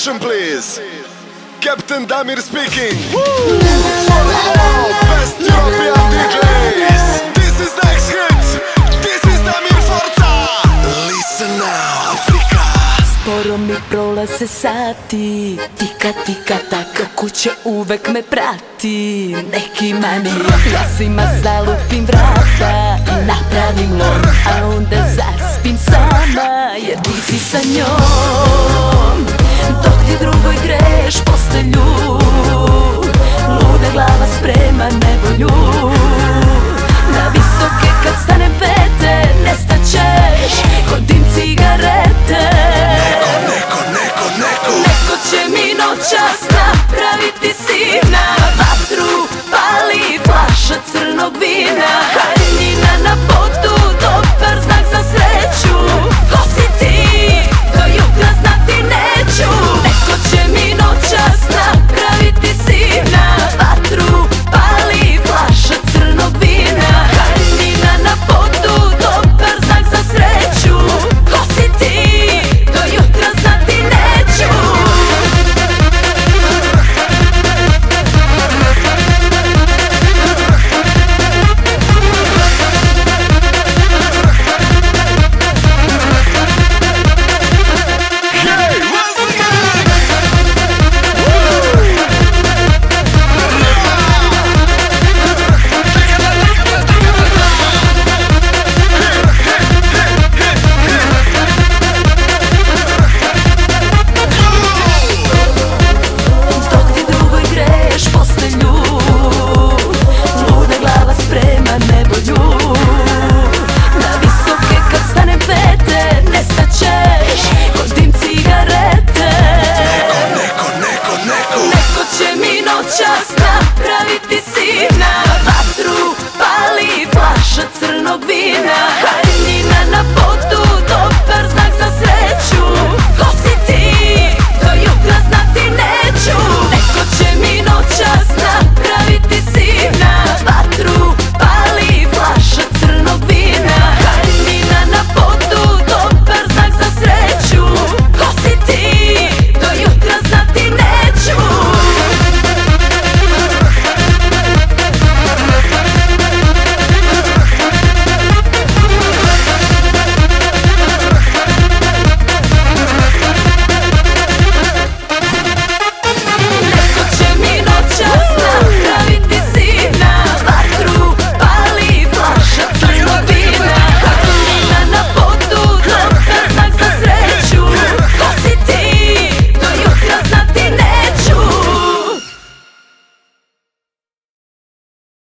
Attention please. Captain Damir speaking. All best European DJs This is next hit. This is Damir Forza. Listen now Afrika. Sporo mi prolaze sati. Tika tika tako kuće uvek me prati. Neki manija Ja svima zalupim vrata I napravim lom A onda zaspim sama Jer ti si sa njom знаешь, постелю